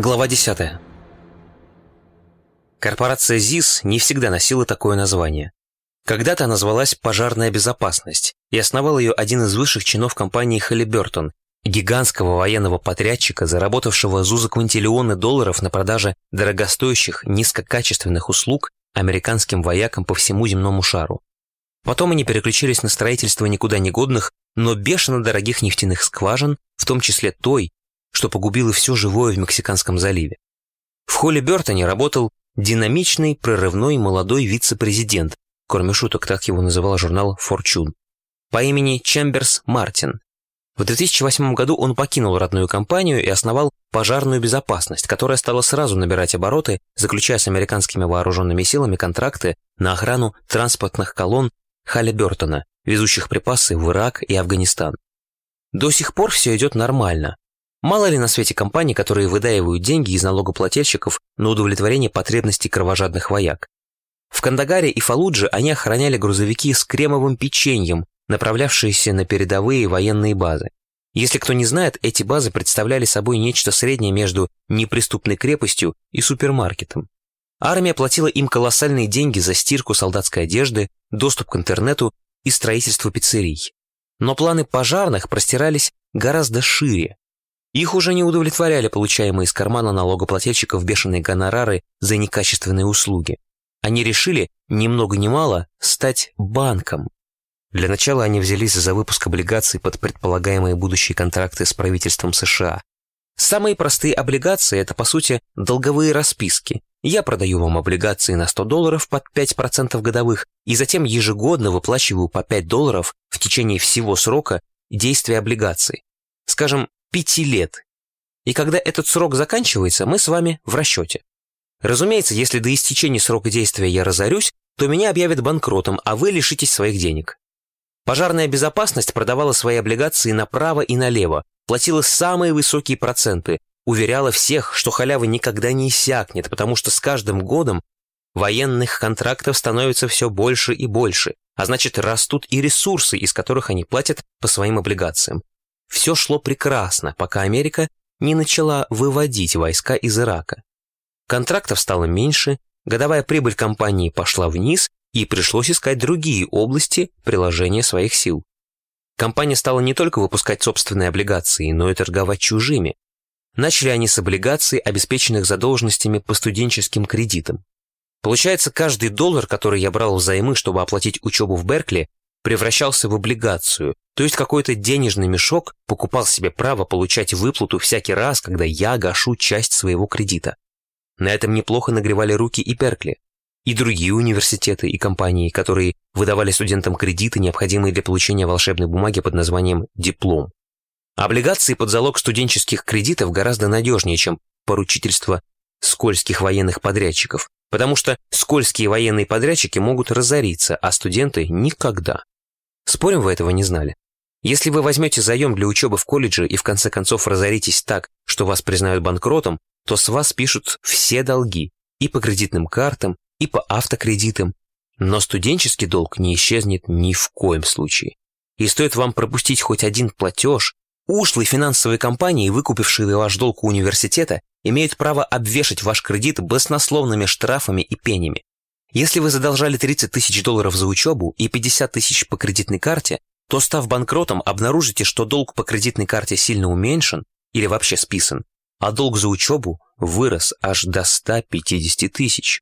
Глава 10. Корпорация ЗИС не всегда носила такое название. Когда-то она называлась «Пожарная безопасность», и основал ее один из высших чинов компании Halliburton, гигантского военного подрядчика, заработавшего зузоквинтиллионы долларов на продаже дорогостоящих, низкокачественных услуг американским воякам по всему земному шару. Потом они переключились на строительство никуда не годных, но бешено дорогих нефтяных скважин, в том числе той, что погубило все живое в Мексиканском заливе. В холле Бертоне работал динамичный, прорывной молодой вице-президент, кроме шуток так его называл журнал «Форчун», по имени Чемберс Мартин. В 2008 году он покинул родную компанию и основал пожарную безопасность, которая стала сразу набирать обороты, заключая с американскими вооруженными силами контракты на охрану транспортных колонн Халли Бертона, везущих припасы в Ирак и Афганистан. До сих пор все идет нормально, Мало ли на свете компаний, которые выдаивают деньги из налогоплательщиков на удовлетворение потребностей кровожадных вояк. В Кандагаре и Фалудже они охраняли грузовики с кремовым печеньем, направлявшиеся на передовые военные базы. Если кто не знает, эти базы представляли собой нечто среднее между неприступной крепостью и супермаркетом. Армия платила им колоссальные деньги за стирку солдатской одежды, доступ к интернету и строительство пиццерий. Но планы пожарных простирались гораздо шире. Их уже не удовлетворяли получаемые из кармана налогоплательщиков бешеные гонорары за некачественные услуги. Они решили, ни много ни мало, стать банком. Для начала они взялись за выпуск облигаций под предполагаемые будущие контракты с правительством США. Самые простые облигации – это, по сути, долговые расписки. Я продаю вам облигации на 100 долларов под 5% годовых и затем ежегодно выплачиваю по 5 долларов в течение всего срока действия облигаций. Скажем, пяти лет. И когда этот срок заканчивается, мы с вами в расчете. Разумеется, если до истечения срока действия я разорюсь, то меня объявят банкротом, а вы лишитесь своих денег. Пожарная безопасность продавала свои облигации направо и налево, платила самые высокие проценты, уверяла всех, что халява никогда не иссякнет, потому что с каждым годом военных контрактов становится все больше и больше, а значит растут и ресурсы, из которых они платят по своим облигациям. Все шло прекрасно, пока Америка не начала выводить войска из Ирака. Контрактов стало меньше, годовая прибыль компании пошла вниз, и пришлось искать другие области приложения своих сил. Компания стала не только выпускать собственные облигации, но и торговать чужими. Начали они с облигаций, обеспеченных задолженностями по студенческим кредитам. Получается, каждый доллар, который я брал взаймы, чтобы оплатить учебу в Беркли, превращался в облигацию, то есть какой-то денежный мешок покупал себе право получать выплату всякий раз, когда я гашу часть своего кредита. На этом неплохо нагревали руки и Перкли, и другие университеты и компании, которые выдавали студентам кредиты, необходимые для получения волшебной бумаги под названием «диплом». Облигации под залог студенческих кредитов гораздо надежнее, чем поручительство скользких военных подрядчиков, потому что скользкие военные подрядчики могут разориться, а студенты – никогда. Спорим, вы этого не знали? Если вы возьмете заем для учебы в колледже и в конце концов разоритесь так, что вас признают банкротом, то с вас пишут все долги и по кредитным картам, и по автокредитам. Но студенческий долг не исчезнет ни в коем случае. И стоит вам пропустить хоть один платеж, ушлые финансовые компании, выкупившие ваш долг у университета, имеют право обвешать ваш кредит баснословными штрафами и пенями. Если вы задолжали 30 тысяч долларов за учебу и 50 тысяч по кредитной карте, то, став банкротом, обнаружите, что долг по кредитной карте сильно уменьшен или вообще списан, а долг за учебу вырос аж до 150 тысяч.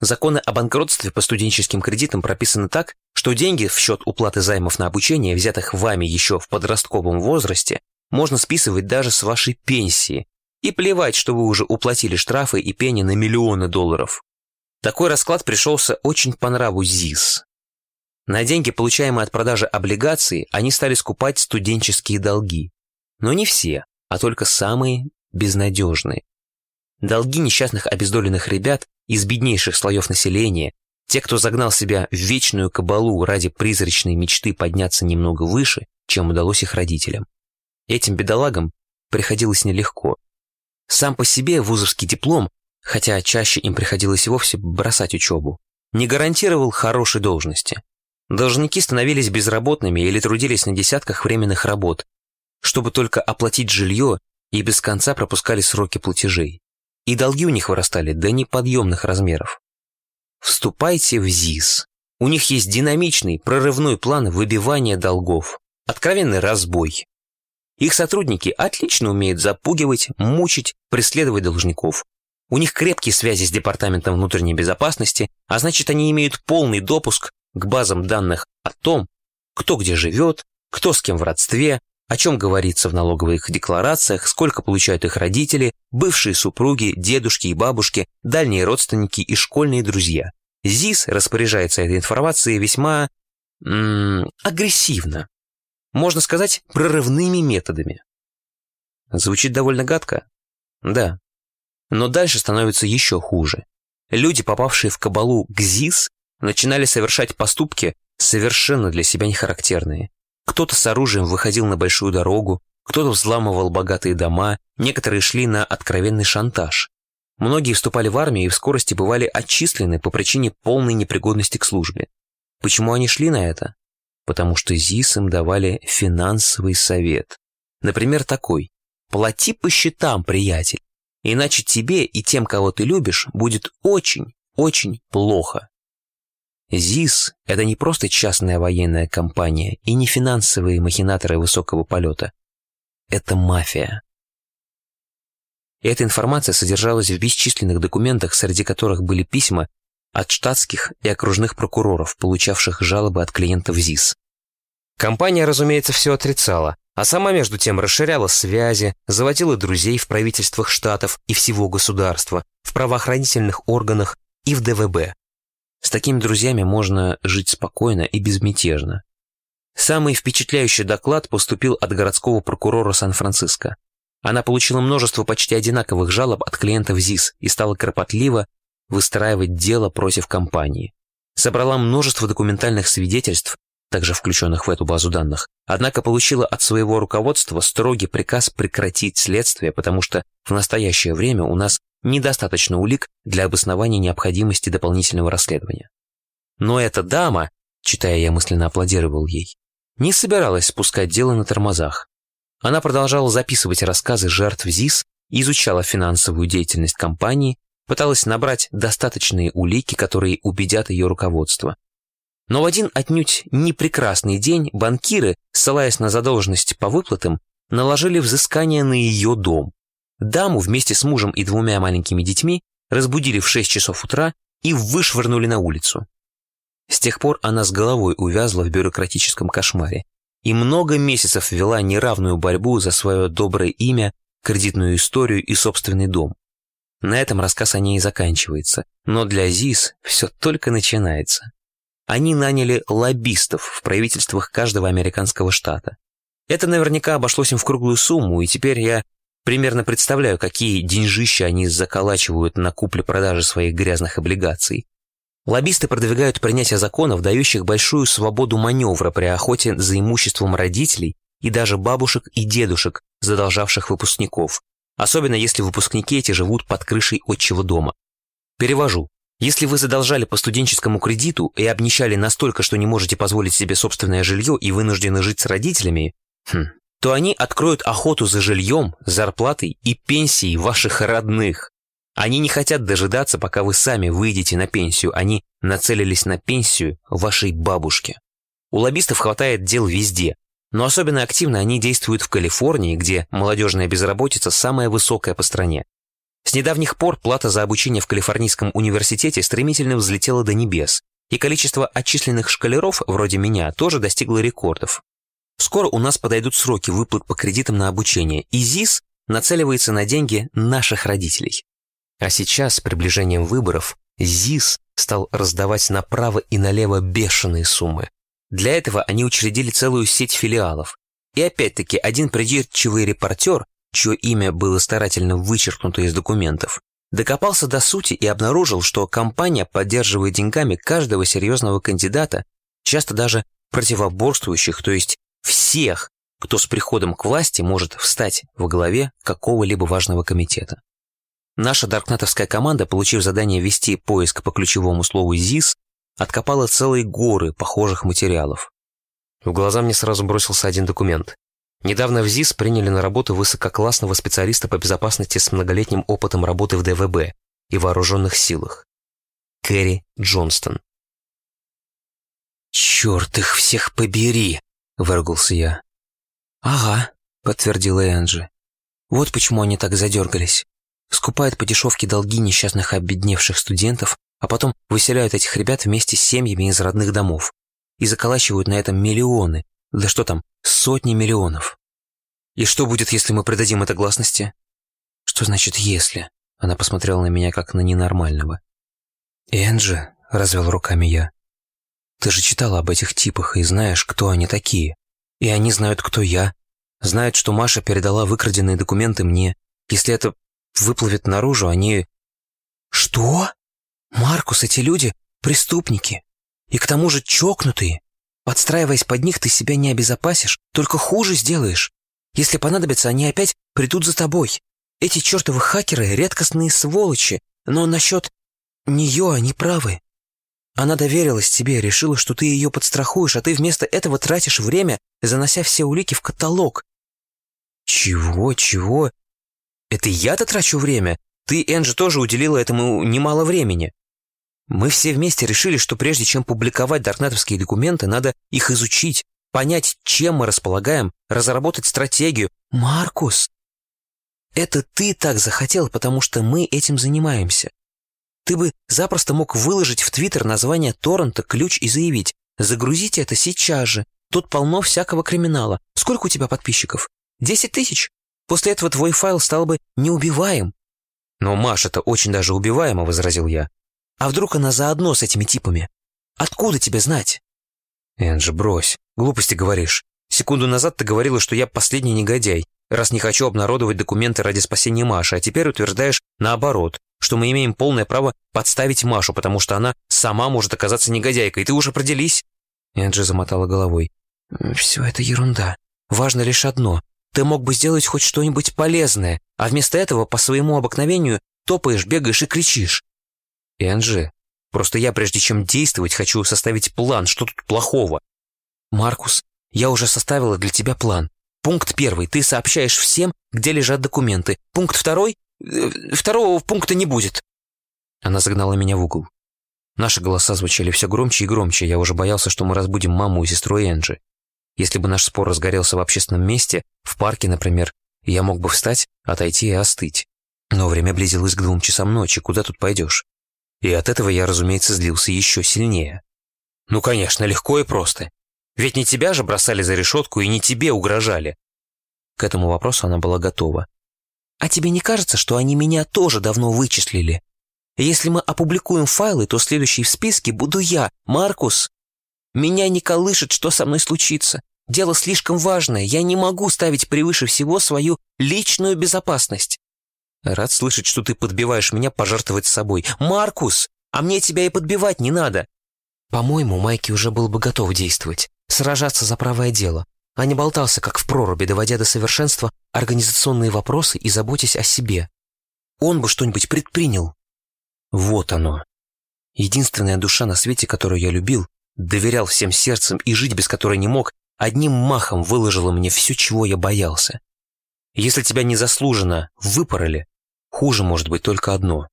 Законы о банкротстве по студенческим кредитам прописаны так, что деньги в счет уплаты займов на обучение, взятых вами еще в подростковом возрасте, можно списывать даже с вашей пенсии. И плевать, что вы уже уплатили штрафы и пени на миллионы долларов. Такой расклад пришелся очень по нраву ЗИС, на деньги, получаемые от продажи облигаций, они стали скупать студенческие долги. Но не все, а только самые безнадежные. Долги несчастных обездоленных ребят из беднейших слоев населения, те, кто загнал себя в вечную кабалу ради призрачной мечты подняться немного выше, чем удалось их родителям. Этим бедолагам приходилось нелегко. Сам по себе вузовский диплом, хотя чаще им приходилось вовсе бросать учебу, не гарантировал хорошей должности. Должники становились безработными или трудились на десятках временных работ, чтобы только оплатить жилье и без конца пропускали сроки платежей. и долги у них вырастали до неподъемных размеров. Вступайте в ЗИС. У них есть динамичный, прорывной план выбивания долгов, откровенный разбой. Их сотрудники отлично умеют запугивать, мучить, преследовать должников. У них крепкие связи с Департаментом внутренней безопасности, а значит, они имеют полный допуск к базам данных о том, кто где живет, кто с кем в родстве, о чем говорится в налоговых декларациях, сколько получают их родители, бывшие супруги, дедушки и бабушки, дальние родственники и школьные друзья. ЗИС распоряжается этой информацией весьма... М -м, агрессивно. Можно сказать, прорывными методами. Звучит довольно гадко? Да. Но дальше становится еще хуже. Люди, попавшие в кабалу к ЗИС, начинали совершать поступки, совершенно для себя нехарактерные. Кто-то с оружием выходил на большую дорогу, кто-то взламывал богатые дома, некоторые шли на откровенный шантаж. Многие вступали в армию и в скорости бывали отчислены по причине полной непригодности к службе. Почему они шли на это? Потому что ЗИС им давали финансовый совет. Например, такой. «Плати по счетам, приятель, иначе тебе и тем, кого ты любишь, будет очень, очень плохо». ЗИС – это не просто частная военная компания и не финансовые махинаторы высокого полета. Это мафия. эта информация содержалась в бесчисленных документах, среди которых были письма от штатских и окружных прокуроров, получавших жалобы от клиентов ЗИС. Компания, разумеется, все отрицала, а сама между тем расширяла связи, заводила друзей в правительствах штатов и всего государства, в правоохранительных органах и в ДВБ. С такими друзьями можно жить спокойно и безмятежно. Самый впечатляющий доклад поступил от городского прокурора Сан-Франциско. Она получила множество почти одинаковых жалоб от клиентов ЗИС и стала кропотливо выстраивать дело против компании. Собрала множество документальных свидетельств, также включенных в эту базу данных, однако получила от своего руководства строгий приказ прекратить следствие, потому что в настоящее время у нас недостаточно улик для обоснования необходимости дополнительного расследования. Но эта дама, читая я мысленно аплодировал ей, не собиралась спускать дело на тормозах. Она продолжала записывать рассказы жертв ЗИС, изучала финансовую деятельность компании, пыталась набрать достаточные улики, которые убедят ее руководство. Но в один отнюдь непрекрасный день банкиры, ссылаясь на задолженность по выплатам, наложили взыскание на ее дом. Даму вместе с мужем и двумя маленькими детьми разбудили в 6 часов утра и вышвырнули на улицу. С тех пор она с головой увязла в бюрократическом кошмаре и много месяцев вела неравную борьбу за свое доброе имя, кредитную историю и собственный дом. На этом рассказ о ней заканчивается, но для ЗИС все только начинается. Они наняли лоббистов в правительствах каждого американского штата. Это наверняка обошлось им в круглую сумму, и теперь я Примерно представляю, какие деньжища они заколачивают на купле-продаже своих грязных облигаций. Лоббисты продвигают принятие законов, дающих большую свободу маневра при охоте за имуществом родителей и даже бабушек и дедушек, задолжавших выпускников, особенно если выпускники эти живут под крышей отчего дома. Перевожу. Если вы задолжали по студенческому кредиту и обнищали настолько, что не можете позволить себе собственное жилье и вынуждены жить с родителями, хм, то они откроют охоту за жильем, зарплатой и пенсией ваших родных. Они не хотят дожидаться, пока вы сами выйдете на пенсию, они нацелились на пенсию вашей бабушки. У лоббистов хватает дел везде, но особенно активно они действуют в Калифорнии, где молодежная безработица самая высокая по стране. С недавних пор плата за обучение в Калифорнийском университете стремительно взлетела до небес, и количество отчисленных школяров, вроде меня, тоже достигло рекордов. Скоро у нас подойдут сроки выплат по кредитам на обучение, и ЗИС нацеливается на деньги наших родителей. А сейчас, с приближением выборов, ЗИС стал раздавать направо и налево бешеные суммы. Для этого они учредили целую сеть филиалов. И опять-таки один придирчивый репортер, чье имя было старательно вычеркнуто из документов, докопался до сути и обнаружил, что компания поддерживает деньгами каждого серьезного кандидата, часто даже противоборствующих, то есть всех, кто с приходом к власти может встать во главе какого-либо важного комитета. Наша даркнетовская команда, получив задание вести поиск по ключевому слову ЗИС, откопала целые горы похожих материалов. В глаза мне сразу бросился один документ. Недавно в ЗИС приняли на работу высококлассного специалиста по безопасности с многолетним опытом работы в ДВБ и вооруженных силах. Кэрри Джонстон. «Черт их всех побери!» — выругался я. «Ага», — подтвердила Энджи. «Вот почему они так задергались. Скупают по дешевке долги несчастных обедневших студентов, а потом выселяют этих ребят вместе с семьями из родных домов и заколачивают на этом миллионы, да что там, сотни миллионов. И что будет, если мы придадим это гласности? Что значит «если»? Она посмотрела на меня, как на ненормального. «Энджи», — развел руками я, — «ты же читала об этих типах и знаешь, кто они такие. И они знают, кто я. Знают, что Маша передала выкраденные документы мне. Если это выплывет наружу, они...» «Что? Маркус, эти люди — преступники. И к тому же чокнутые. Подстраиваясь под них, ты себя не обезопасишь, только хуже сделаешь. Если понадобится, они опять придут за тобой. Эти чертовы хакеры — редкостные сволочи, но насчет нее они правы. Она доверилась тебе, решила, что ты ее подстрахуешь, а ты вместо этого тратишь время, занося все улики в каталог. Чего, чего? Это я-то трачу время? Ты, Энджи, тоже уделила этому немало времени. Мы все вместе решили, что прежде чем публиковать даркнетовские документы, надо их изучить, понять, чем мы располагаем, разработать стратегию. Маркус, это ты так захотел, потому что мы этим занимаемся. Ты бы запросто мог выложить в Твиттер название торрента «Ключ» и заявить «Загрузите это сейчас же, тут полно всякого криминала. Сколько у тебя подписчиков? Десять тысяч? После этого твой файл стал бы неубиваем». «Но Маша это очень даже убиваемо», — возразил я. А вдруг она заодно с этими типами? Откуда тебе знать? Энджи, брось. Глупости говоришь. Секунду назад ты говорила, что я последний негодяй, раз не хочу обнародовать документы ради спасения Маши, а теперь утверждаешь наоборот, что мы имеем полное право подставить Машу, потому что она сама может оказаться негодяйкой. Ты уже определись. Энджи замотала головой. «Все это ерунда. Важно лишь одно. Ты мог бы сделать хоть что-нибудь полезное, а вместо этого по своему обыкновению топаешь, бегаешь и кричишь. Энджи, просто я, прежде чем действовать, хочу составить план. Что тут плохого? Маркус, я уже составила для тебя план. Пункт первый. Ты сообщаешь всем, где лежат документы. Пункт второй. Э, второго пункта не будет. Она загнала меня в угол. Наши голоса звучали все громче и громче. Я уже боялся, что мы разбудим маму и сестру Энджи. Если бы наш спор разгорелся в общественном месте, в парке, например, я мог бы встать, отойти и остыть. Но время близилось к двум часам ночи. Куда тут пойдешь? И от этого я, разумеется, злился еще сильнее. Ну, конечно, легко и просто. Ведь не тебя же бросали за решетку и не тебе угрожали. К этому вопросу она была готова. А тебе не кажется, что они меня тоже давно вычислили? Если мы опубликуем файлы, то следующий в списке буду я, Маркус. Меня не колышет, что со мной случится. Дело слишком важное, я не могу ставить превыше всего свою личную безопасность. Рад слышать, что ты подбиваешь меня пожертвовать собой. Маркус, а мне тебя и подбивать не надо. По-моему, Майки уже был бы готов действовать, сражаться за правое дело, а не болтался, как в проруби, доводя до совершенства организационные вопросы и заботясь о себе. Он бы что-нибудь предпринял. Вот оно. Единственная душа на свете, которую я любил, доверял всем сердцем и жить без которой не мог, одним махом выложила мне все, чего я боялся. Если тебя незаслуженно выпороли, Хуже может быть только одно,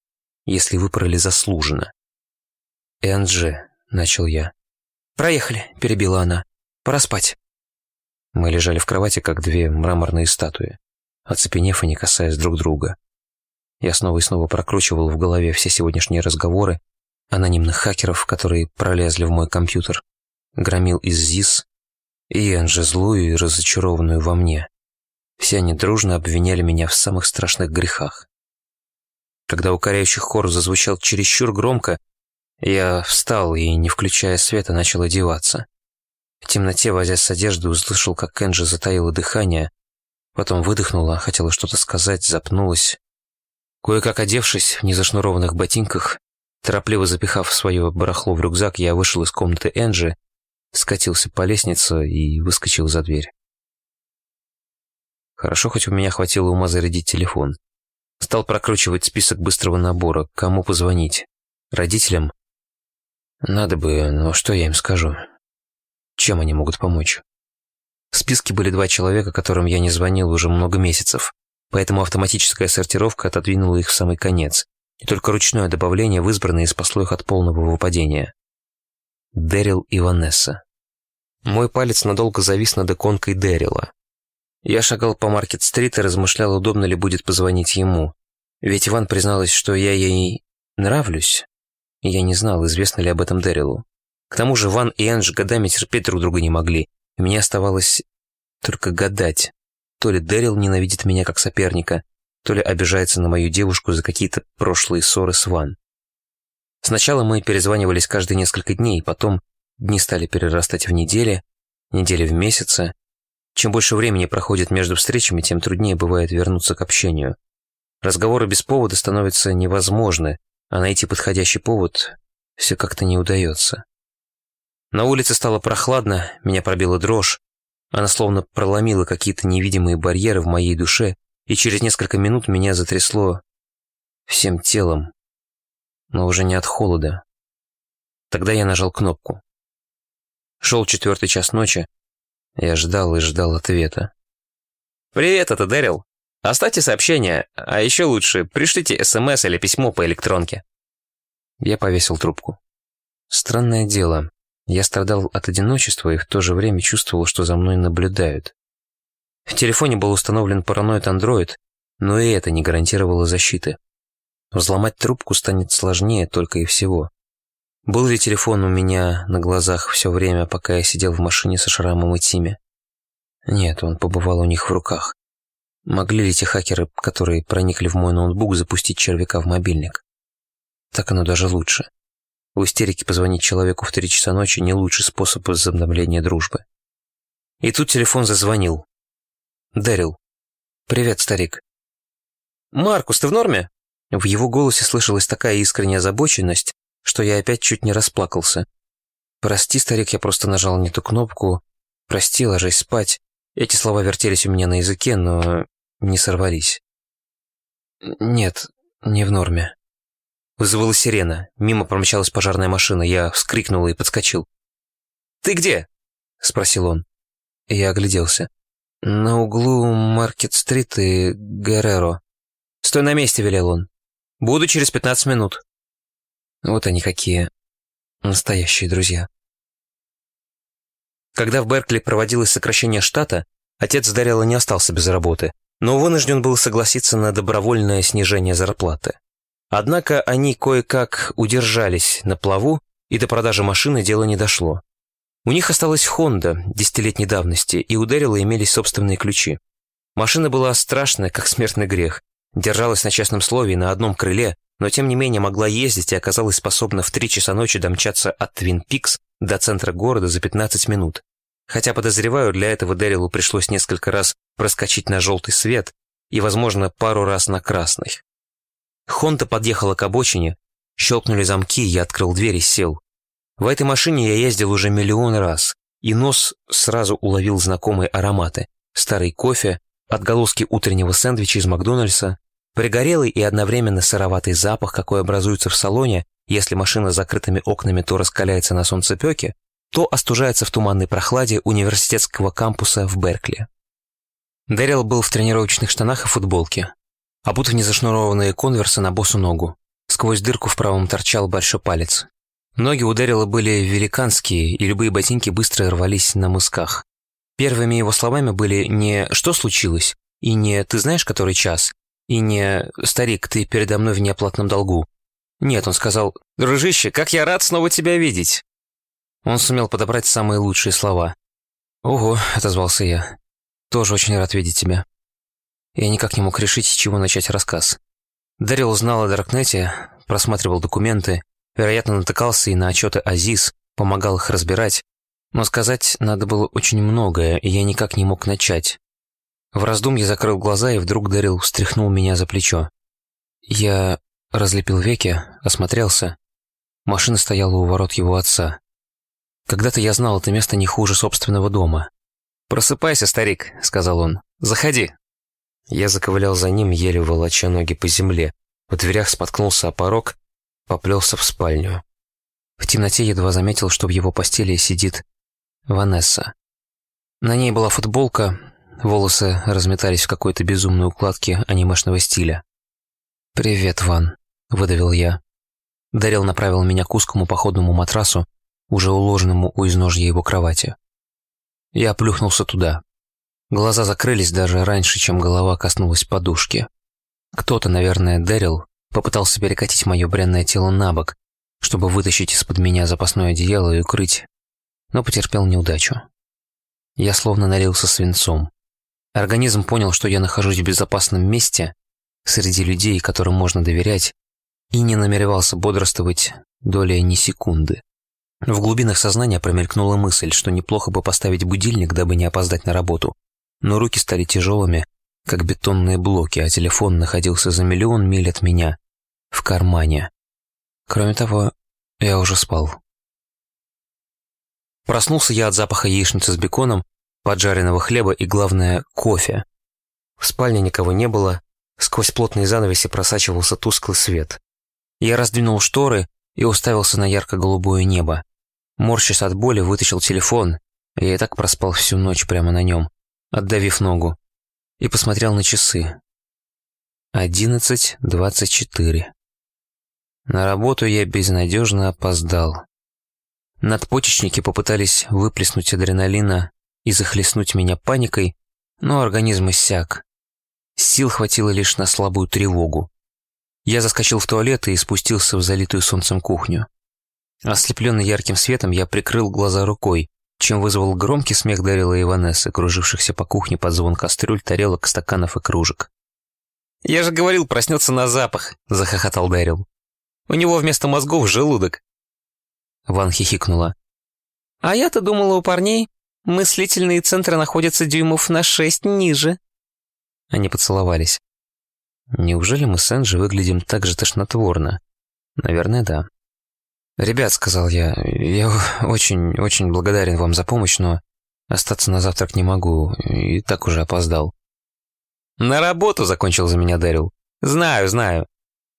если выпороли заслуженно. «Энджи», — начал я. «Проехали», — перебила она. «Пора спать». Мы лежали в кровати, как две мраморные статуи, оцепенев и не касаясь друг друга. Я снова и снова прокручивал в голове все сегодняшние разговоры анонимных хакеров, которые пролезли в мой компьютер, громил из ЗИС и Энджи злую и разочарованную во мне. Все они дружно обвиняли меня в самых страшных грехах. Когда укоряющий хор зазвучал чересчур громко, я встал и, не включая света, начал одеваться. В темноте, возясь с одеждой, услышал, как Энджи затаила дыхание, потом выдохнула, хотела что-то сказать, запнулась. Кое-как одевшись в незашнурованных ботинках, торопливо запихав свое барахло в рюкзак, я вышел из комнаты Энджи, скатился по лестнице и выскочил за дверь. Хорошо, хоть у меня хватило ума зарядить телефон. Стал прокручивать список быстрого набора. Кому позвонить? Родителям? Надо бы, но что я им скажу? Чем они могут помочь? В списке были два человека, которым я не звонил уже много месяцев, поэтому автоматическая сортировка отодвинула их в самый конец, и только ручное добавление в избранные спасло их от полного выпадения. Дэрил и Ванесса. Мой палец надолго завис над иконкой Дэрила. Я шагал по Маркет-стрит и размышлял, удобно ли будет позвонить ему. Ведь Иван призналась, что я ей нравлюсь. Я не знал, известно ли об этом Дэрилу. К тому же Ван и Эндж годами терпеть друг друга не могли, и мне оставалось только гадать. То ли Дэрил ненавидит меня как соперника, то ли обижается на мою девушку за какие-то прошлые ссоры с Ван. Сначала мы перезванивались каждые несколько дней, потом дни стали перерастать в недели, недели в месяцы. Чем больше времени проходит между встречами, тем труднее бывает вернуться к общению. Разговоры без повода становятся невозможны, а найти подходящий повод все как-то не удается. На улице стало прохладно, меня пробила дрожь. Она словно проломила какие-то невидимые барьеры в моей душе, и через несколько минут меня затрясло всем телом, но уже не от холода. Тогда я нажал кнопку. Шел четвертый час ночи, я ждал и ждал ответа. «Привет, это Дэрил. Оставьте сообщение, а еще лучше пришлите СМС или письмо по электронке». Я повесил трубку. Странное дело, я страдал от одиночества и в то же время чувствовал, что за мной наблюдают. В телефоне был установлен параноид Android, но и это не гарантировало защиты. Взломать трубку станет сложнее только и всего. Был ли телефон у меня на глазах все время, пока я сидел в машине со Шрамом и Тими? Нет, он побывал у них в руках. Могли ли те хакеры, которые проникли в мой ноутбук, запустить червяка в мобильник? Так оно даже лучше. В истерике позвонить человеку в три часа ночи не лучший способ возобновления дружбы. И тут телефон зазвонил. Дэрил. «Привет, старик». «Маркус, ты в норме?» В его голосе слышалась такая искренняя озабоченность, что я опять чуть не расплакался. «Прости, старик, я просто нажал не ту кнопку. Прости, ложись спать». Эти слова вертелись у меня на языке, но не сорвались. «Нет, не в норме». Вызвала сирена. Мимо промчалась пожарная машина. Я вскрикнул и подскочил. «Ты где?» — спросил он. Я огляделся. «На углу Маркет-стрит и Герреро». «Стой на месте», — велел он. Буду через пятнадцать минут». Вот они какие настоящие друзья. Когда в Беркли проводилось сокращение штата, отец Дарила не остался без работы, но вынужден был согласиться на добровольное снижение зарплаты. Однако они кое-как удержались на плаву, и до продажи машины дело не дошло. У них осталась Honda десятилетней давности, и у Дэрила имелись собственные ключи. Машина была страшная, как смертный грех, Держалась на честном слове на одном крыле, но тем не менее могла ездить и оказалась способна в три часа ночи домчаться от Твин Пикс до центра города за 15 минут. Хотя, подозреваю, для этого Дэрилу пришлось несколько раз проскочить на желтый свет и, возможно, пару раз на красный. Хонта подъехала к обочине, щелкнули замки, я открыл дверь и сел. В этой машине я ездил уже миллион раз, и нос сразу уловил знакомые ароматы. Старый кофе, Отголоски утреннего сэндвича из Макдональдса, пригорелый и одновременно сыроватый запах, какой образуется в салоне, если машина с закрытыми окнами то раскаляется на солнцепеке, то остужается в туманной прохладе университетского кампуса в Беркли. Дэрил был в тренировочных штанах и футболке, обут в незашнурованные конверсы на босу ногу. Сквозь дырку в правом торчал большой палец. Ноги у Дэрила были великанские, и любые ботинки быстро рвались на мысках. Первыми его словами были не «что случилось?» и не «ты знаешь, который час?» и не «старик, ты передо мной в неоплатном долгу». Нет, он сказал «Дружище, как я рад снова тебя видеть!» Он сумел подобрать самые лучшие слова. «Ого», — отозвался я, — «тоже очень рад видеть тебя». Я никак не мог решить, с чего начать рассказ. Дарил знал о Даркнете, просматривал документы, вероятно, натыкался и на отчеты Азиз, помогал их разбирать, но сказать надо было очень многое, и я никак не мог начать. В раздумье закрыл глаза, и вдруг Дэрил встряхнул меня за плечо. Я разлепил веки, осмотрелся. Машина стояла у ворот его отца. Когда-то я знал это место не хуже собственного дома. «Просыпайся, старик», — сказал он. «Заходи». Я заковылял за ним, еле волоча ноги по земле. В дверях споткнулся о порог, поплелся в спальню. В темноте едва заметил, что в его постели сидит Ванесса. На ней была футболка, волосы разметались в какой-то безумной укладке анимешного стиля. «Привет, Ван», — выдавил я. Дарил направил меня к узкому походному матрасу, уже уложенному у изножья его кровати. Я плюхнулся туда. Глаза закрылись даже раньше, чем голова коснулась подушки. Кто-то, наверное, Дэрил, попытался перекатить мое бренное тело на бок, чтобы вытащить из-под меня запасное одеяло и укрыть, но потерпел неудачу. Я словно налился свинцом. Организм понял, что я нахожусь в безопасном месте, среди людей, которым можно доверять, и не намеревался бодрствовать доли ни секунды. В глубинах сознания промелькнула мысль, что неплохо бы поставить будильник, дабы не опоздать на работу. Но руки стали тяжелыми, как бетонные блоки, а телефон находился за миллион миль от меня, в кармане. Кроме того, я уже спал. Проснулся я от запаха яичницы с беконом, поджаренного хлеба и, главное, кофе. В спальне никого не было, сквозь плотные занавеси просачивался тусклый свет. Я раздвинул шторы и уставился на ярко-голубое небо. Морщась от боли, вытащил телефон. Я и так проспал всю ночь прямо на нем, отдавив ногу. И посмотрел на часы. Одиннадцать двадцать четыре. На работу я безнадежно опоздал. Надпочечники попытались выплеснуть адреналина и захлестнуть меня паникой, но организм иссяк. Сил хватило лишь на слабую тревогу. Я заскочил в туалет и спустился в залитую солнцем кухню. Ослепленный ярким светом, я прикрыл глаза рукой, чем вызвал громкий смех Дарила и Ванессы, кружившихся по кухне под звон кастрюль, тарелок, стаканов и кружек. «Я же говорил, проснется на запах», — захохотал Дарил. «У него вместо мозгов желудок». Ван хихикнула. «А я-то думала, у парней мыслительные центры находятся дюймов на шесть ниже». Они поцеловались. Неужели мы с Энджи выглядим так же тошнотворно? Наверное, да. «Ребят», — сказал я, — «я очень-очень благодарен вам за помощь, но остаться на завтрак не могу, и так уже опоздал». «На работу», — закончил за меня Дэрил. «Знаю, знаю.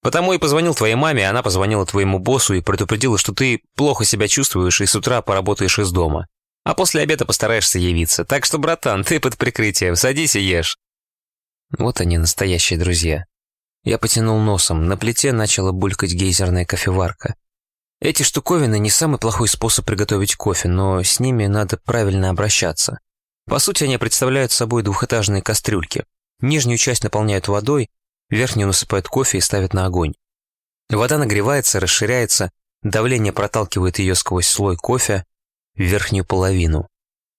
Потому и позвонил твоей маме, она позвонила твоему боссу и предупредила, что ты плохо себя чувствуешь и с утра поработаешь из дома. А после обеда постараешься явиться. Так что, братан, ты под прикрытием, садись и ешь». Вот они, настоящие друзья. Я потянул носом, на плите начала булькать гейзерная кофеварка. Эти штуковины не самый плохой способ приготовить кофе, но с ними надо правильно обращаться. По сути, они представляют собой двухэтажные кастрюльки. Нижнюю часть наполняют водой, верхнюю насыпают кофе и ставят на огонь. Вода нагревается, расширяется, давление проталкивает ее сквозь слой кофе в верхнюю половину.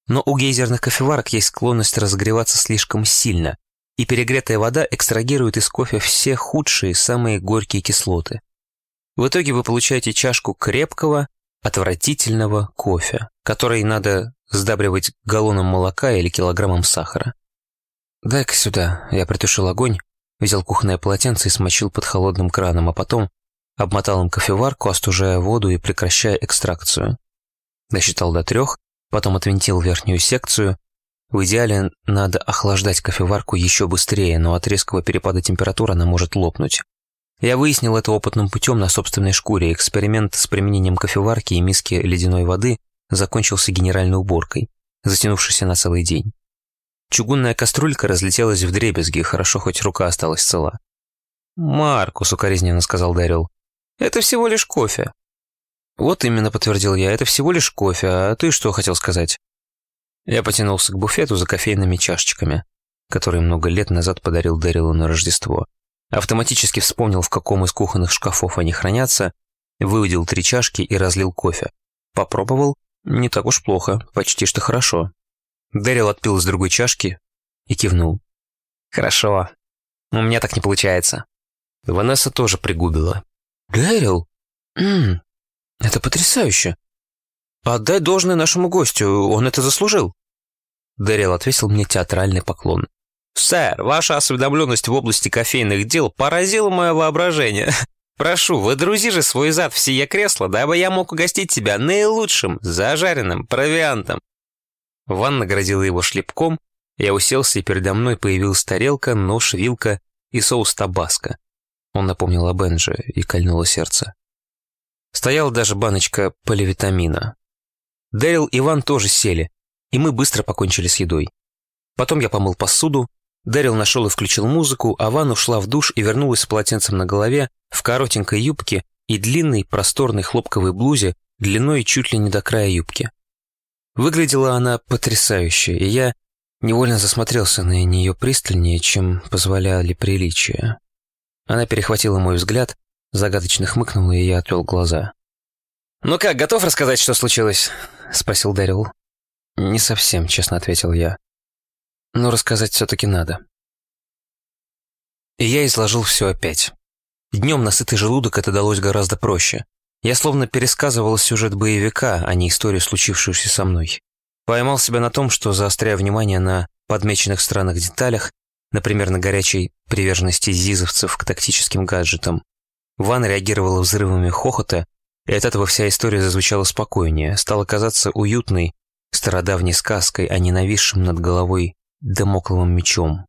Но у гейзерных кофеварок есть склонность разогреваться слишком сильно, и перегретая вода экстрагирует из кофе все худшие, самые горькие кислоты. В итоге вы получаете чашку крепкого, отвратительного кофе, который надо сдабривать галлоном молока или килограммом сахара. «Дай-ка сюда». Я притушил огонь, взял кухонное полотенце и смочил под холодным краном, а потом обмотал им кофеварку, остужая воду и прекращая экстракцию. Досчитал до трех, потом отвинтил верхнюю секцию. В идеале надо охлаждать кофеварку еще быстрее, но от резкого перепада температуры она может лопнуть. Я выяснил это опытным путем на собственной шкуре. Эксперимент с применением кофеварки и миски ледяной воды закончился генеральной уборкой, затянувшейся на целый день. Чугунная кастрюлька разлетелась в дребезги, хорошо хоть рука осталась цела. «Маркус», — укоризненно сказал Дэрил, — «это всего лишь кофе». «Вот именно», — подтвердил я, — «это всего лишь кофе, а ты что хотел сказать?» Я потянулся к буфету за кофейными чашечками, которые много лет назад подарил Дэрилу на Рождество. Автоматически вспомнил, в каком из кухонных шкафов они хранятся, выудил три чашки и разлил кофе. Попробовал. Не так уж плохо, почти что хорошо. Дэрил отпил из другой чашки и кивнул. «Хорошо. У меня так не получается». Ванесса тоже пригубила. «Дэрил? Ммм, это потрясающе. Отдай должное нашему гостю, он это заслужил». Дэрил отвесил мне театральный поклон. «Сэр, ваша осведомленность в области кофейных дел поразила мое воображение. Прошу, выдрузи же свой зад в сие кресло, дабы я мог угостить тебя наилучшим, зажаренным провиантом». Ван наградила его шлепком, я уселся, и передо мной появилась тарелка, нож, вилка и соус табаско. Он напомнил о Бенже и кольнуло сердце. Стояла даже баночка поливитамина. Дэрил и Ван тоже сели, и мы быстро покончили с едой. Потом я помыл посуду, Дэрил нашел и включил музыку, а Ван ушла в душ и вернулась с полотенцем на голове, в коротенькой юбке и длинной просторной хлопковой блузе длиной чуть ли не до края юбки. Выглядела она потрясающе, и я невольно засмотрелся на нее пристальнее, чем позволяли приличия. Она перехватила мой взгляд, загадочно хмыкнула, и я отвел глаза. «Ну как, готов рассказать, что случилось?» — спросил Дэрил. «Не совсем», — честно ответил я но рассказать все-таки надо. И я изложил все опять. Днем на сытый желудок это далось гораздо проще. Я словно пересказывал сюжет боевика, а не историю, случившуюся со мной. Поймал себя на том, что заостряя внимание на подмеченных странных деталях, например, на горячей приверженности зизовцев к тактическим гаджетам, Ван реагировала взрывами хохота, и от этого вся история зазвучала спокойнее, стала казаться уютной, стародавней сказкой, а не нависшим над головой Демокловым мечом.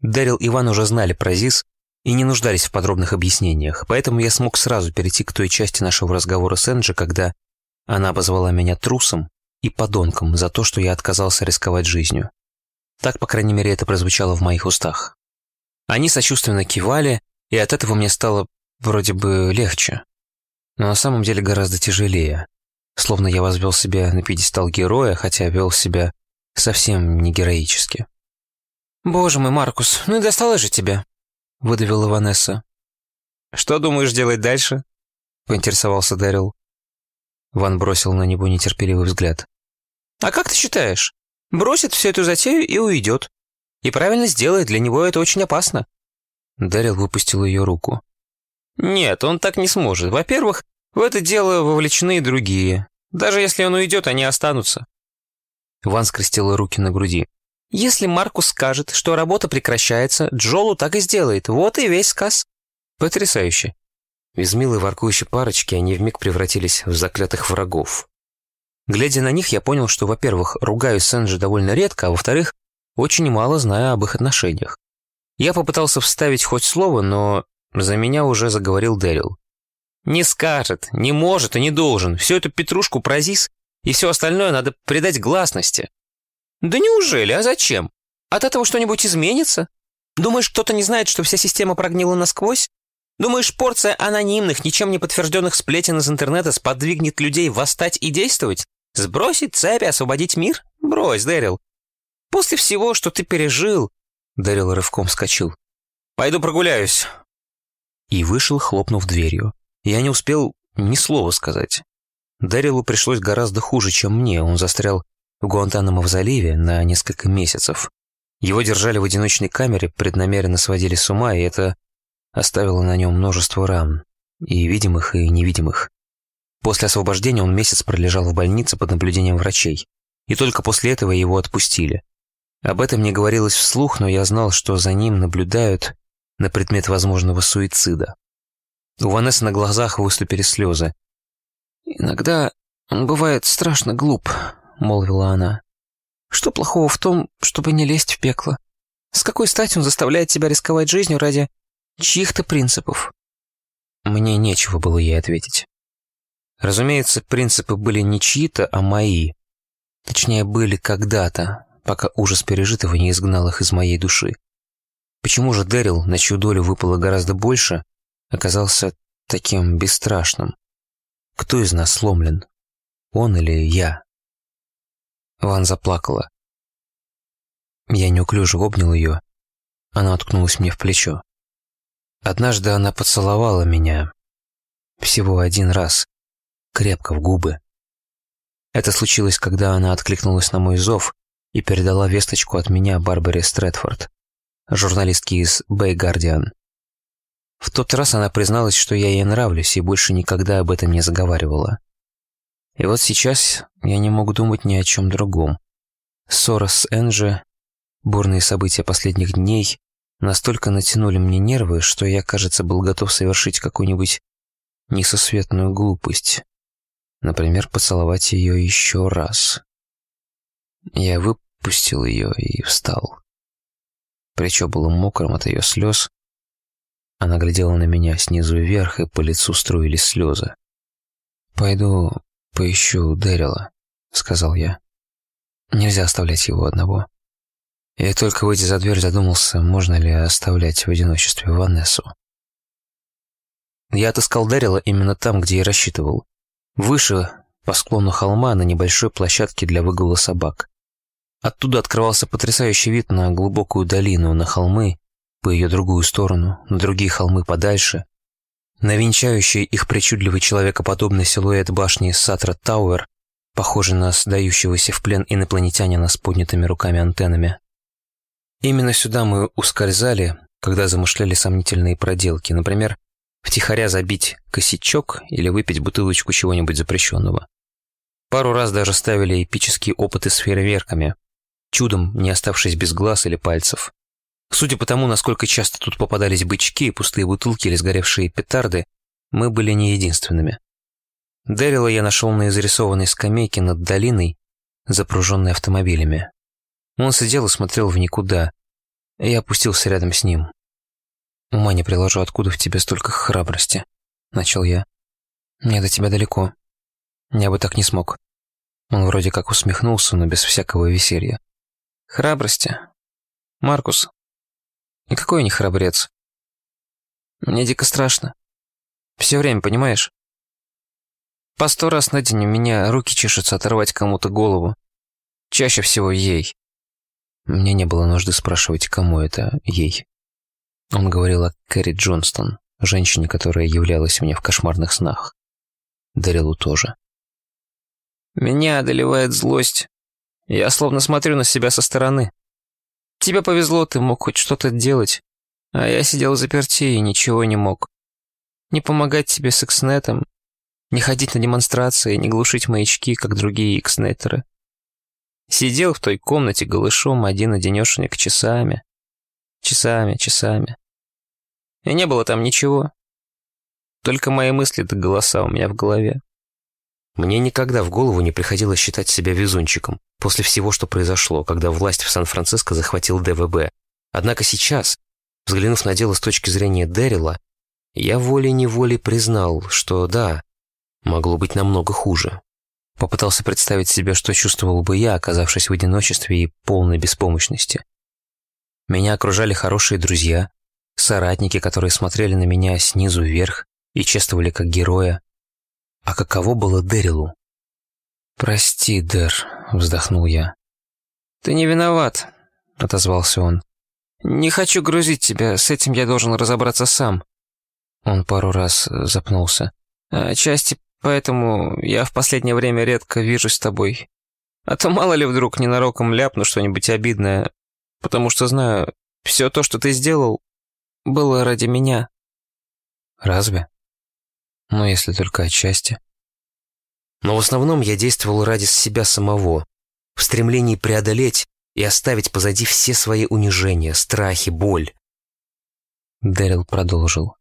Дарил и Иван уже знали про ЗИС и не нуждались в подробных объяснениях, поэтому я смог сразу перейти к той части нашего разговора с Энджи, когда она обозвала меня трусом и подонком за то, что я отказался рисковать жизнью. Так, по крайней мере, это прозвучало в моих устах. Они сочувственно кивали, и от этого мне стало вроде бы легче. Но на самом деле гораздо тяжелее. Словно я возвел себя на пьедестал героя, хотя вел себя совсем не героически. «Боже мой, Маркус, ну и досталось же тебе», — выдавила Ванесса. «Что думаешь делать дальше?» — поинтересовался Дэрил. Ван бросил на него нетерпеливый взгляд. «А как ты считаешь? Бросит всю эту затею и уйдет. И правильно сделает, для него это очень опасно». Дэрил выпустил ее руку. «Нет, он так не сможет. Во-первых, в это дело вовлечены и другие. Даже если он уйдет, они останутся. Ван скрестила руки на груди. «Если Маркус скажет, что работа прекращается, Джолу так и сделает. Вот и весь сказ». «Потрясающе». Из милой воркующей парочки они вмиг превратились в заклятых врагов. Глядя на них, я понял, что, во-первых, ругаю Сэнджи довольно редко, а во-вторых, очень мало знаю об их отношениях. Я попытался вставить хоть слово, но за меня уже заговорил Дэрил. «Не скажет, не может и не должен. Всю эту петрушку про ЗИС и все остальное надо придать гласности. Да неужели? А зачем? От этого что-нибудь изменится? Думаешь, кто-то не знает, что вся система прогнила насквозь? Думаешь, порция анонимных, ничем не подтвержденных сплетен из интернета сподвигнет людей восстать и действовать? Сбросить цепи, освободить мир? Брось, Дэрил. После всего, что ты пережил... Дэрил рывком вскочил. Пойду прогуляюсь. И вышел, хлопнув дверью. Я не успел ни слова сказать. Дэрилу пришлось гораздо хуже, чем мне. Он застрял в Гуантанамо в заливе на несколько месяцев. Его держали в одиночной камере, преднамеренно сводили с ума, и это оставило на нем множество ран, и видимых, и невидимых. После освобождения он месяц пролежал в больнице под наблюдением врачей, и только после этого его отпустили. Об этом не говорилось вслух, но я знал, что за ним наблюдают на предмет возможного суицида. У Ванессы на глазах выступили слезы. «Иногда он бывает страшно глуп», — молвила она. «Что плохого в том, чтобы не лезть в пекло? С какой стати он заставляет тебя рисковать жизнью ради чьих-то принципов?» Мне нечего было ей ответить. Разумеется, принципы были не чьи-то, а мои. Точнее, были когда-то, пока ужас пережитого не изгнал их из моей души. Почему же Дэрил, на чью долю выпало гораздо больше, оказался таким бесстрашным? Кто из нас сломлен? Он или я? Ван заплакала. Я неуклюже обнял ее. Она уткнулась мне в плечо. Однажды она поцеловала меня. Всего один раз. Крепко в губы. Это случилось, когда она откликнулась на мой зов и передала весточку от меня Барбаре Стрэдфорд, журналистке из Bay Guardian. В тот раз она призналась, что я ей нравлюсь, и больше никогда об этом не заговаривала. И вот сейчас я не мог думать ни о чем другом. Ссора с Энджи, бурные события последних дней настолько натянули мне нервы, что я, кажется, был готов совершить какую-нибудь несусветную глупость. Например, поцеловать ее еще раз. Я выпустил ее и встал. Плечо было мокрым от ее слез, она глядела на меня снизу вверх, и по лицу струились слезы. «Пойду поищу Дэрила», — сказал я. Нельзя оставлять его одного. И только выйдя за дверь, задумался, можно ли оставлять в одиночестве Ванессу. Я отыскал Дэрила именно там, где и рассчитывал. Выше, по склону холма, на небольшой площадке для выгула собак. Оттуда открывался потрясающий вид на глубокую долину, на холмы, по ее другую сторону, на другие холмы подальше, на венчающий их причудливый человекоподобный силуэт башни Сатра Тауэр, похожий на сдающегося в плен инопланетянина с поднятыми руками-антеннами. Именно сюда мы ускользали, когда замышляли сомнительные проделки, например, втихаря забить косячок или выпить бутылочку чего-нибудь запрещенного. Пару раз даже ставили эпические опыты с фейерверками, чудом не оставшись без глаз или пальцев. Судя по тому, насколько часто тут попадались бычки, пустые бутылки или сгоревшие петарды, мы были не единственными. Дэрила я нашел на изрисованной скамейке над долиной, запруженной автомобилями. Он сидел и смотрел в никуда. Я опустился рядом с ним. «Ума не приложу, откуда в тебе столько храбрости», — начал я. «Мне до тебя далеко. Я бы так не смог». Он вроде как усмехнулся, но без всякого веселья. «Храбрости? Маркус, и какой не храбрец? Мне дико страшно. Все время, понимаешь? По сто раз на день у меня руки чешутся оторвать кому-то голову. Чаще всего ей. Мне не было нужды спрашивать, кому это ей. Он говорил о Кэрри Джонстон, женщине, которая являлась мне в кошмарных снах. Дарилу тоже. Меня одолевает злость. Я словно смотрю на себя со стороны. Тебе повезло, ты мог хоть что-то делать. А я сидел заперти и ничего не мог. Не помогать тебе с экснетом, не ходить на демонстрации, не глушить маячки, как другие экснетеры. Сидел в той комнате голышом один-одинешенек часами. Часами, часами. И не было там ничего. Только мои мысли да голоса у меня в голове. Мне никогда в голову не приходилось считать себя везунчиком после всего, что произошло, когда власть в Сан-Франциско захватил ДВБ. Однако сейчас, взглянув на дело с точки зрения Дэрила, я волей-неволей признал, что да, могло быть намного хуже. Попытался представить себе, что чувствовал бы я, оказавшись в одиночестве и полной беспомощности. Меня окружали хорошие друзья, соратники, которые смотрели на меня снизу вверх и чествовали как героя. А каково было Дэрилу? «Прости, Дэр», — вздохнул я. «Ты не виноват», — отозвался он. «Не хочу грузить тебя, с этим я должен разобраться сам». Он пару раз запнулся. «Отчасти поэтому я в последнее время редко вижусь с тобой. А то мало ли вдруг ненароком ляпну что-нибудь обидное, потому что знаю, все то, что ты сделал, было ради меня». «Разве?» «Ну, если только отчасти». Но в основном я действовал ради себя самого, в стремлении преодолеть и оставить позади все свои унижения, страхи, боль. Дэрил продолжил.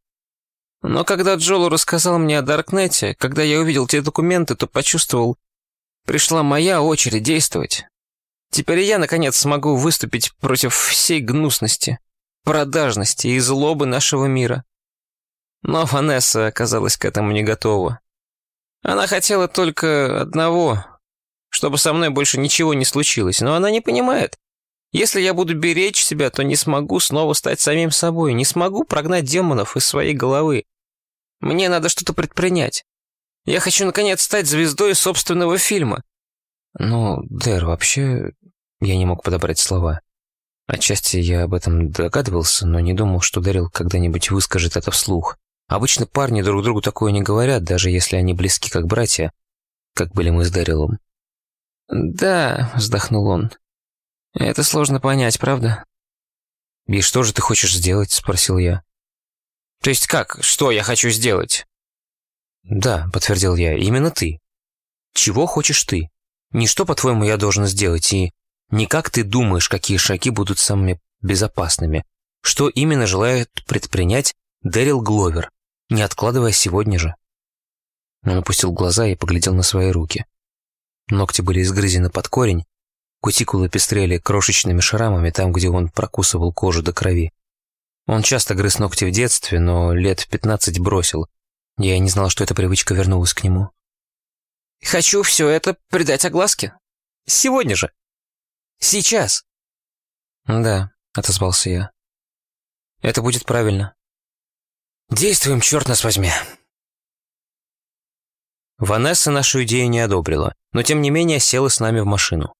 Но когда Джолу рассказал мне о Даркнете, когда я увидел те документы, то почувствовал, пришла моя очередь действовать. Теперь я, наконец, смогу выступить против всей гнусности, продажности и злобы нашего мира. Но Ванесса оказалась к этому не готова. Она хотела только одного, чтобы со мной больше ничего не случилось, но она не понимает. Если я буду беречь себя, то не смогу снова стать самим собой, не смогу прогнать демонов из своей головы. Мне надо что-то предпринять. Я хочу, наконец, стать звездой собственного фильма. Ну, Дэр, вообще, я не мог подобрать слова. Отчасти я об этом догадывался, но не думал, что Дэрил когда-нибудь выскажет это вслух. Обычно парни друг другу такое не говорят, даже если они близки как братья, как были мы с Дарилом. «Да», — вздохнул он. «Это сложно понять, правда?» «И что же ты хочешь сделать?» — спросил я. «То есть как? Что я хочу сделать?» «Да», — подтвердил я, — «именно ты. Чего хочешь ты? Не что, по-твоему, я должен сделать, и не как ты думаешь, какие шаги будут самыми безопасными. Что именно желает предпринять Дэрил Гловер, не откладывая сегодня же. Он опустил глаза и поглядел на свои руки. Ногти были изгрызены под корень, кутикулы пестрели крошечными шрамами там, где он прокусывал кожу до крови. Он часто грыз ногти в детстве, но лет в пятнадцать бросил. Я не знал, что эта привычка вернулась к нему. «Хочу все это придать огласке. Сегодня же. Сейчас!» «Да», — отозвался я. «Это будет правильно». «Действуем, черт нас возьми!» Ванесса нашу идею не одобрила, но тем не менее села с нами в машину.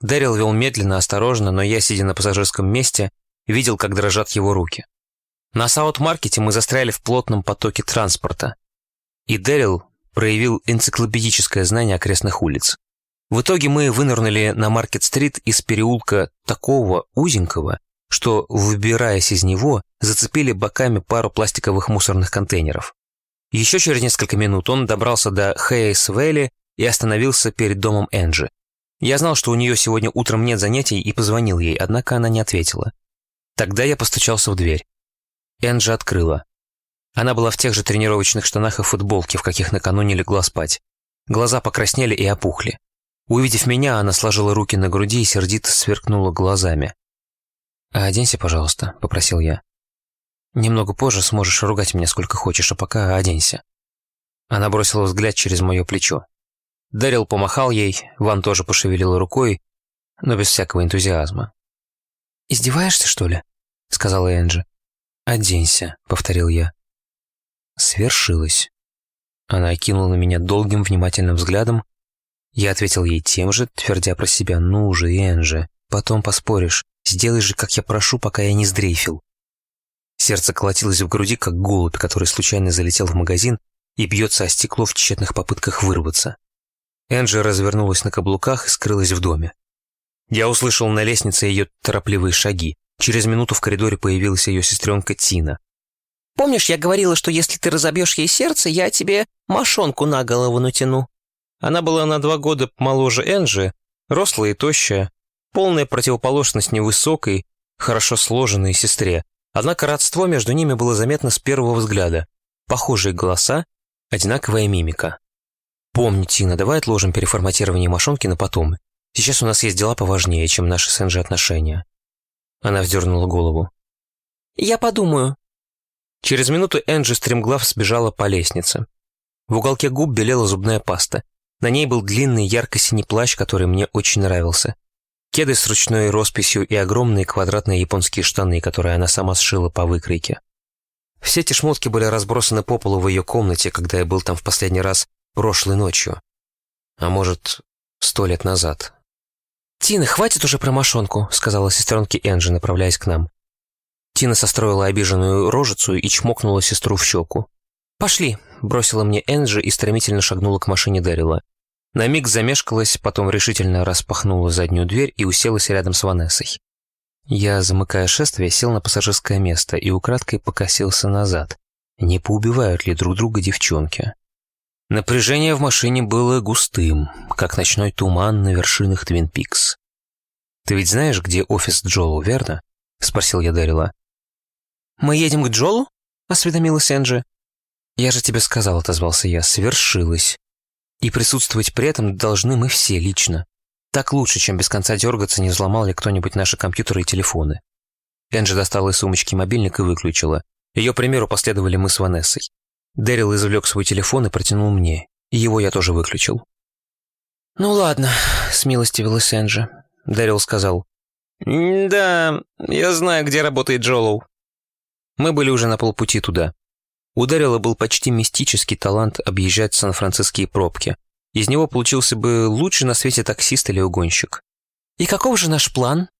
Дэрил вел медленно, осторожно, но я, сидя на пассажирском месте, видел, как дрожат его руки. На Саут-маркете мы застряли в плотном потоке транспорта, и Дэрил проявил энциклопедическое знание окрестных улиц. В итоге мы вынырнули на Маркет-стрит из переулка такого узенького, что, выбираясь из него, зацепили боками пару пластиковых мусорных контейнеров. Еще через несколько минут он добрался до Хейс-Вэлли и остановился перед домом Энджи. Я знал, что у нее сегодня утром нет занятий и позвонил ей, однако она не ответила. Тогда я постучался в дверь. Энджи открыла. Она была в тех же тренировочных штанах и футболке, в каких накануне легла спать. Глаза покраснели и опухли. Увидев меня, она сложила руки на груди и сердито сверкнула глазами. «Оденься, пожалуйста», — попросил я. Немного позже сможешь ругать меня сколько хочешь, а пока оденься». Она бросила взгляд через мое плечо. Дэрил помахал ей, Ван тоже пошевелила рукой, но без всякого энтузиазма. «Издеваешься, что ли?» — сказала Энджи. «Оденься», — повторил я. Свершилось. Она окинула меня долгим внимательным взглядом. Я ответил ей тем же, твердя про себя, «Ну же, Энджи, потом поспоришь. Сделай же, как я прошу, пока я не сдрейфил». Сердце колотилось в груди, как голубь, который случайно залетел в магазин и бьется о стекло в тщетных попытках вырваться. Энджи развернулась на каблуках и скрылась в доме. Я услышал на лестнице ее торопливые шаги. Через минуту в коридоре появилась ее сестренка Тина. «Помнишь, я говорила, что если ты разобьешь ей сердце, я тебе мошонку на голову натяну?» Она была на два года моложе Энджи, рослая и тощая, полная противоположность невысокой, хорошо сложенной сестре, Однако родство между ними было заметно с первого взгляда. Похожие голоса, одинаковая мимика. «Помни, Тина, давай отложим переформатирование мошонки на потом. Сейчас у нас есть дела поважнее, чем наши с Энджи отношения». Она вздернула голову. «Я подумаю». Через минуту Энджи стремглав сбежала по лестнице. В уголке губ белела зубная паста. На ней был длинный ярко-синий плащ, который мне очень нравился кеды с ручной росписью и огромные квадратные японские штаны, которые она сама сшила по выкройке. Все эти шмотки были разбросаны по полу в ее комнате, когда я был там в последний раз прошлой ночью. А может, сто лет назад. «Тина, хватит уже про мошонку», — сказала сестренке Энджи, направляясь к нам. Тина состроила обиженную рожицу и чмокнула сестру в щеку. «Пошли», — бросила мне Энджи и стремительно шагнула к машине Дэрила. На миг замешкалась, потом решительно распахнула заднюю дверь и уселась рядом с Ванессой. Я, замыкая шествие, сел на пассажирское место и украдкой покосился назад. Не поубивают ли друг друга девчонки? Напряжение в машине было густым, как ночной туман на вершинах Твин Пикс. «Ты ведь знаешь, где офис Джолу, верно?» — спросил я Дэрила. «Мы едем к Джолу?» — осведомилась Энджи. «Я же тебе сказал», — отозвался я, — «свершилось. И присутствовать при этом должны мы все лично. Так лучше, чем без конца дергаться, не взломал ли кто-нибудь наши компьютеры и телефоны. Энджи достала из сумочки мобильник и выключила. Ее примеру последовали мы с Ванессой. Дэрил извлек свой телефон и протянул мне, и его я тоже выключил. «Ну ладно», — смилостивилась Энджи. Дэрил сказал. «Да, я знаю, где работает Джолоу». Мы были уже на полпути туда. У был почти мистический талант объезжать сан-франциские пробки. Из него получился бы лучший на свете таксист или угонщик. «И каков же наш план?»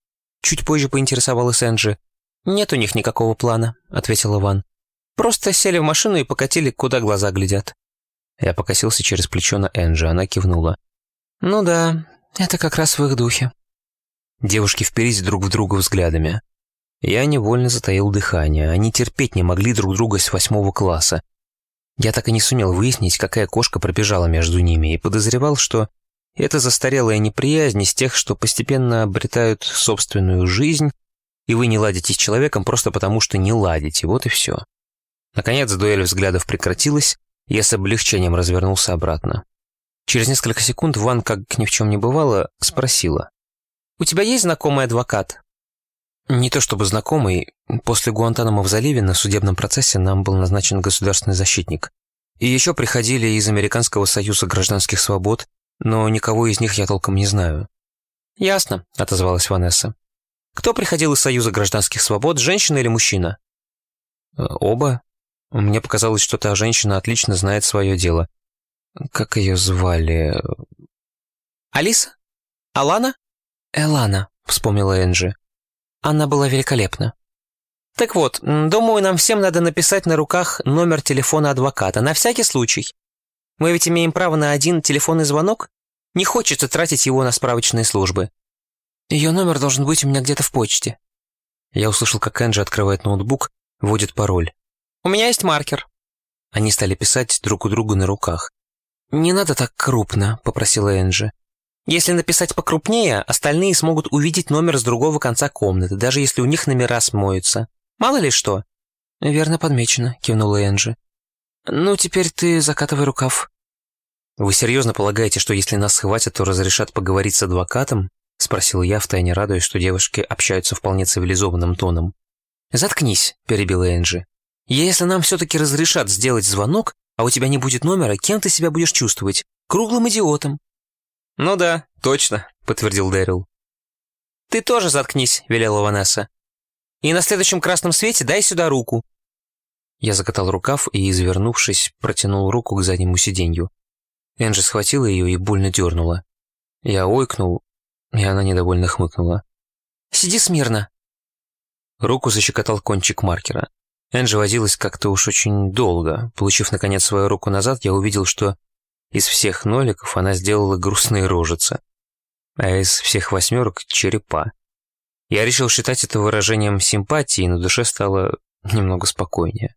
Чуть позже поинтересовалась Энджи. «Нет у них никакого плана», — ответил Иван. «Просто сели в машину и покатили, куда глаза глядят». Я покосился через плечо на Энджи, она кивнула. «Ну да, это как раз в их духе». Девушки впились друг в друга взглядами. Я невольно затаил дыхание. Они терпеть не могли друг друга с восьмого класса. Я так и не сумел выяснить, какая кошка пробежала между ними, и подозревал, что это застарелая неприязнь из тех, что постепенно обретают собственную жизнь, и вы не ладите с человеком просто потому, что не ладите, вот и все. Наконец дуэль взглядов прекратилась, и я с облегчением развернулся обратно. Через несколько секунд Ван, как ни в чем не бывало, спросила. «У тебя есть знакомый адвокат?» Не то чтобы знакомый, после Гуантанамо в заливе на судебном процессе нам был назначен государственный защитник. И еще приходили из Американского союза гражданских свобод, но никого из них я толком не знаю. «Ясно», — отозвалась Ванесса. «Кто приходил из Союза гражданских свобод, женщина или мужчина?» «Э, «Оба. Мне показалось, что та женщина отлично знает свое дело. Как ее звали?» «Алиса? Алана?» «Элана», — вспомнила Энджи. «Она была великолепна». «Так вот, думаю, нам всем надо написать на руках номер телефона адвоката, на всякий случай. Мы ведь имеем право на один телефонный звонок. Не хочется тратить его на справочные службы. Ее номер должен быть у меня где-то в почте». Я услышал, как Энджи открывает ноутбук, вводит пароль. «У меня есть маркер». Они стали писать друг у друга на руках. «Не надо так крупно», — попросила Энджи. Если написать покрупнее, остальные смогут увидеть номер с другого конца комнаты, даже если у них номера смоются. Мало ли что». «Верно подмечено», — кивнула Энджи. «Ну, теперь ты закатывай рукав». «Вы серьезно полагаете, что если нас схватят, то разрешат поговорить с адвокатом?» — спросил я, втайне радуясь, что девушки общаются вполне цивилизованным тоном. «Заткнись», — перебила Энджи. «Если нам все-таки разрешат сделать звонок, а у тебя не будет номера, кем ты себя будешь чувствовать? Круглым идиотом. «Ну да, точно», — подтвердил Дэрил. «Ты тоже заткнись», — велела Ванесса. «И на следующем красном свете дай сюда руку». Я закатал рукав и, извернувшись, протянул руку к заднему сиденью. Энджи схватила ее и больно дернула. Я ойкнул, и она недовольно хмыкнула. «Сиди смирно». Руку защекотал кончик маркера. Энджи возилась как-то уж очень долго. Получив, наконец, свою руку назад, я увидел, что из всех ноликов она сделала грустные рожицы, а из всех восьмерок — черепа. Я решил считать это выражением симпатии, но душе стало немного спокойнее.